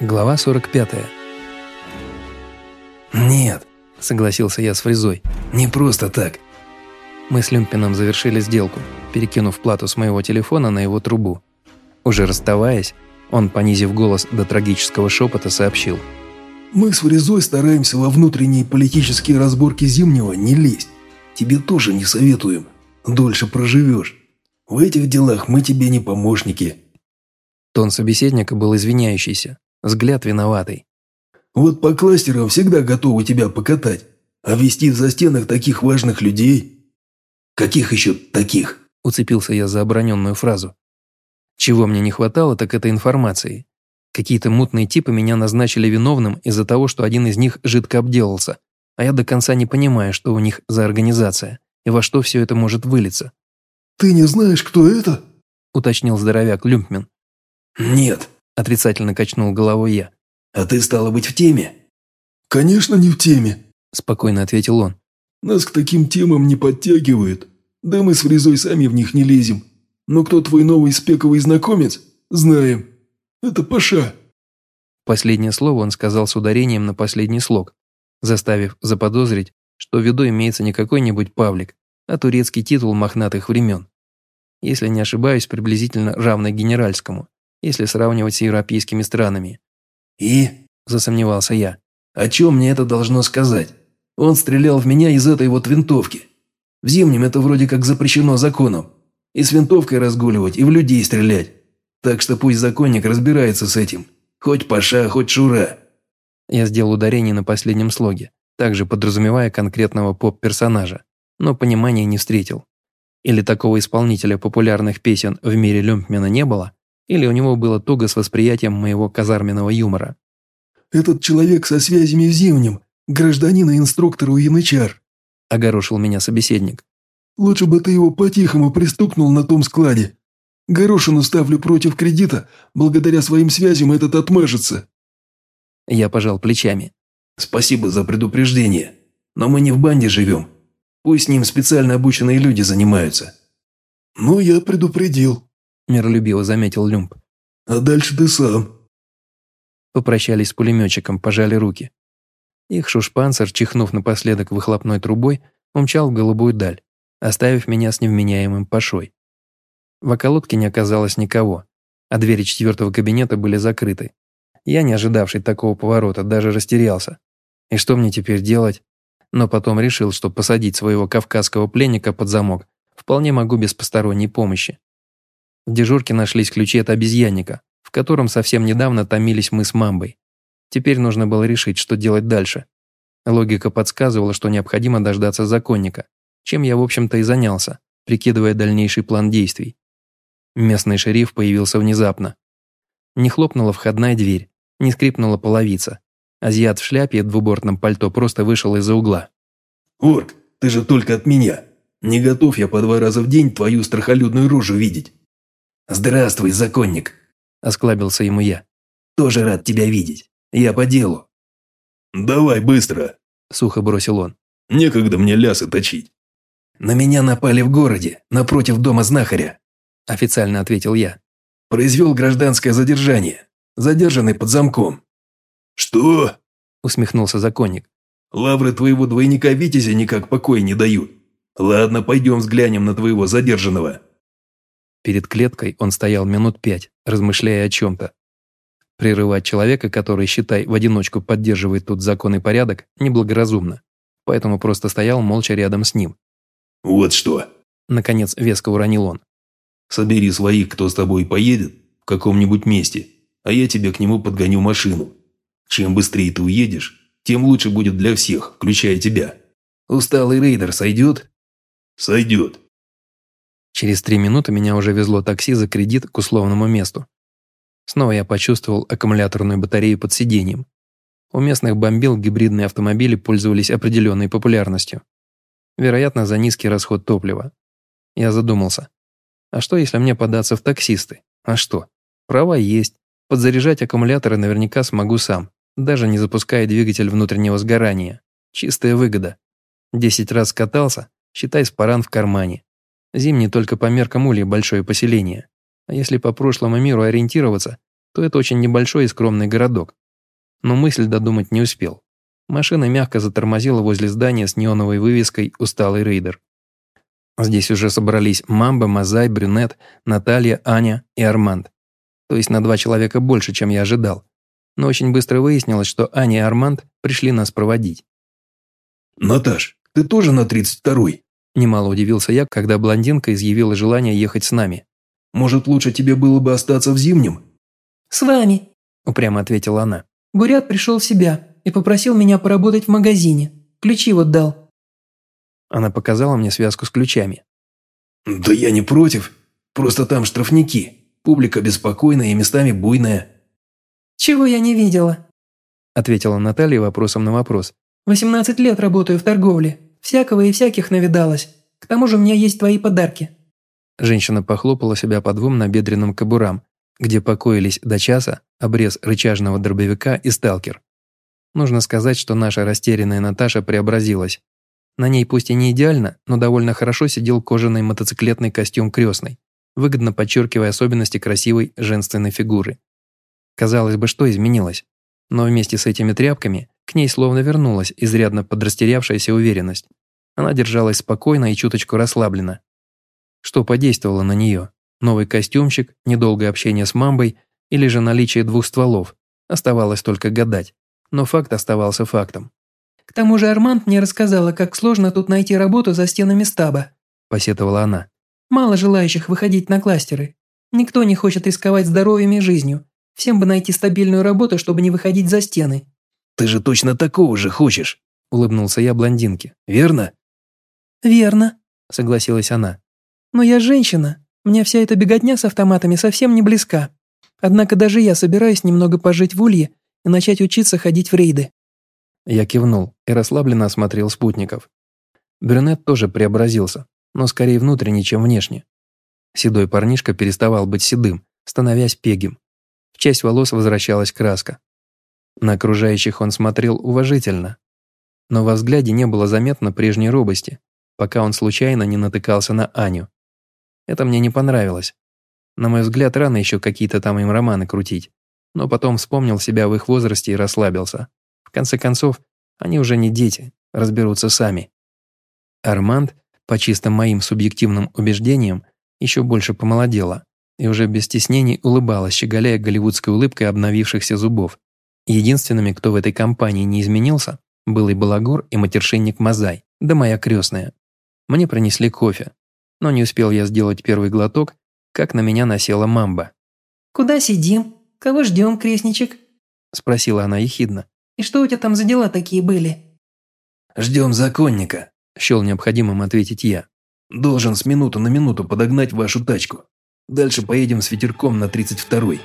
Глава 45. «Нет», — согласился я с Фризой, — «не просто так». Мы с Люмпином завершили сделку, перекинув плату с моего телефона на его трубу. Уже расставаясь, он, понизив голос до трагического шепота, сообщил. «Мы с Фризой стараемся во внутренние политические разборки Зимнего не лезть. Тебе тоже не советуем. Дольше проживешь. В этих делах мы тебе не помощники». Тон собеседника был извиняющийся, Взгляд виноватый. «Вот по кластерам всегда готовы тебя покатать, а вести в застенах таких важных людей...» «Каких еще таких?» – уцепился я за оброненную фразу. Чего мне не хватало, так это информации. Какие-то мутные типы меня назначили виновным из-за того, что один из них жидко обделался, а я до конца не понимаю, что у них за организация и во что все это может вылиться. «Ты не знаешь, кто это?» – уточнил здоровяк Люмпмен. «Нет», Отрицательно качнул головой я. «А ты, стало быть, в теме?» «Конечно, не в теме», – спокойно ответил он. «Нас к таким темам не подтягивают. Да мы с Фризой сами в них не лезем. Но кто твой новый спековый знакомец? Знаем. Это Паша». Последнее слово он сказал с ударением на последний слог, заставив заподозрить, что в виду имеется не какой-нибудь Павлик, а турецкий титул мохнатых времен. Если не ошибаюсь, приблизительно равный генеральскому – если сравнивать с европейскими странами. «И?» – засомневался я. «О чем мне это должно сказать? Он стрелял в меня из этой вот винтовки. В зимнем это вроде как запрещено законом. И с винтовкой разгуливать, и в людей стрелять. Так что пусть законник разбирается с этим. Хоть Паша, хоть Шура». Я сделал ударение на последнем слоге, также подразумевая конкретного поп-персонажа, но понимания не встретил. Или такого исполнителя популярных песен в мире Люмпмена не было, или у него было туго с восприятием моего казарменного юмора. «Этот человек со связями в Зимнем, гражданин и инструктор у Янычар», – огорошил меня собеседник. «Лучше бы ты его по-тихому пристукнул на том складе. Горошину ставлю против кредита, благодаря своим связям этот отмажется». Я пожал плечами. «Спасибо за предупреждение, но мы не в банде живем. Пусть с ним специально обученные люди занимаются». «Ну, я предупредил», миролюбиво заметил Люмб. «А дальше ты сам». Попрощались с пулеметчиком, пожали руки. Их шушпанцер, чихнув напоследок выхлопной трубой, умчал в голубую даль, оставив меня с невменяемым пашой. В околотке не оказалось никого, а двери четвертого кабинета были закрыты. Я, не ожидавший такого поворота, даже растерялся. И что мне теперь делать? Но потом решил, что посадить своего кавказского пленника под замок вполне могу без посторонней помощи. Дежурке нашлись ключи от обезьянника, в котором совсем недавно томились мы с мамбой. Теперь нужно было решить, что делать дальше. Логика подсказывала, что необходимо дождаться законника, чем я, в общем-то, и занялся, прикидывая дальнейший план действий. Местный шериф появился внезапно. Не хлопнула входная дверь, не скрипнула половица. Азиат в шляпе и двубортном пальто просто вышел из-за угла. «Орк, ты же только от меня. Не готов я по два раза в день твою страхолюдную рожу видеть». «Здравствуй, законник», – осклабился ему я. «Тоже рад тебя видеть. Я по делу». «Давай быстро», – сухо бросил он. «Некогда мне лясы точить». «На меня напали в городе, напротив дома знахаря», – официально ответил я. «Произвел гражданское задержание. Задержанный под замком». «Что?» – усмехнулся законник. «Лавры твоего двойника Витязя никак покоя не дают. Ладно, пойдем взглянем на твоего задержанного». Перед клеткой он стоял минут пять, размышляя о чем-то. Прерывать человека, который, считай, в одиночку поддерживает тут закон и порядок, неблагоразумно. Поэтому просто стоял молча рядом с ним. «Вот что!» Наконец веско уронил он. «Собери своих, кто с тобой поедет, в каком-нибудь месте, а я тебе к нему подгоню машину. Чем быстрее ты уедешь, тем лучше будет для всех, включая тебя». «Усталый рейдер сойдет?» «Сойдет», Через три минуты меня уже везло такси за кредит к условному месту. Снова я почувствовал аккумуляторную батарею под сиденьем. У местных бомбил гибридные автомобили пользовались определенной популярностью. Вероятно, за низкий расход топлива. Я задумался. А что, если мне податься в таксисты? А что? Права есть. Подзаряжать аккумуляторы наверняка смогу сам, даже не запуская двигатель внутреннего сгорания. Чистая выгода. Десять раз катался, считай спаран в кармане. Зимний только по меркам Улья большое поселение. А если по прошлому миру ориентироваться, то это очень небольшой и скромный городок. Но мысль додумать не успел. Машина мягко затормозила возле здания с неоновой вывеской «Усталый рейдер». Здесь уже собрались Мамба, Мазай, Брюнет, Наталья, Аня и Арманд. То есть на два человека больше, чем я ожидал. Но очень быстро выяснилось, что Аня и Арманд пришли нас проводить. «Наташ, ты тоже на 32-й?» Немало удивился я, когда блондинка изъявила желание ехать с нами. «Может, лучше тебе было бы остаться в Зимнем?» «С вами», – упрямо ответила она. «Бурят пришел в себя и попросил меня поработать в магазине. Ключи вот дал». Она показала мне связку с ключами. «Да я не против. Просто там штрафники. Публика беспокойная и местами буйная». «Чего я не видела?» – ответила Наталья вопросом на вопрос. «18 лет работаю в торговле. Всякого и всяких навидалась. К тому же у меня есть твои подарки». Женщина похлопала себя по двум набедренным кобурам, где покоились до часа обрез рычажного дробовика и сталкер. Нужно сказать, что наша растерянная Наташа преобразилась. На ней пусть и не идеально, но довольно хорошо сидел кожаный мотоциклетный костюм крестной, выгодно подчеркивая особенности красивой женственной фигуры. Казалось бы, что изменилось? Но вместе с этими тряпками к ней словно вернулась изрядно подрастерявшаяся уверенность. Она держалась спокойно и чуточку расслабленно. Что подействовало на нее? Новый костюмчик, недолгое общение с мамбой или же наличие двух стволов? Оставалось только гадать. Но факт оставался фактом. «К тому же Арманд мне рассказала, как сложно тут найти работу за стенами стаба», – посетовала она. «Мало желающих выходить на кластеры. Никто не хочет рисковать здоровьем и жизнью. Всем бы найти стабильную работу, чтобы не выходить за стены. Ты же точно такого же хочешь», – улыбнулся я блондинке. «Верно?» «Верно», – согласилась она. «Но я женщина. Мне вся эта беготня с автоматами совсем не близка. Однако даже я собираюсь немного пожить в Улье и начать учиться ходить в рейды». Я кивнул и расслабленно осмотрел спутников. Брюнет тоже преобразился, но скорее внутренне, чем внешне. Седой парнишка переставал быть седым, становясь пегим. В часть волос возвращалась краска. На окружающих он смотрел уважительно, но во взгляде не было заметно прежней робости, пока он случайно не натыкался на Аню. Это мне не понравилось. На мой взгляд, рано еще какие-то там им романы крутить, но потом вспомнил себя в их возрасте и расслабился. В конце концов, они уже не дети, разберутся сами. Арманд, по чисто моим субъективным убеждениям, еще больше помолодела и уже без стеснений улыбалась, щеголяя голливудской улыбкой обновившихся зубов. Единственными, кто в этой компании не изменился, был и балагур, и матершинник Мазай, да моя крестная. Мне принесли кофе, но не успел я сделать первый глоток, как на меня насела мамба. «Куда сидим? Кого ждем, крестничек?» – спросила она ехидно. «И что у тебя там за дела такие были?» «Ждем законника», – счел необходимым ответить я. «Должен с минуту на минуту подогнать вашу тачку. Дальше поедем с ветерком на 32-й».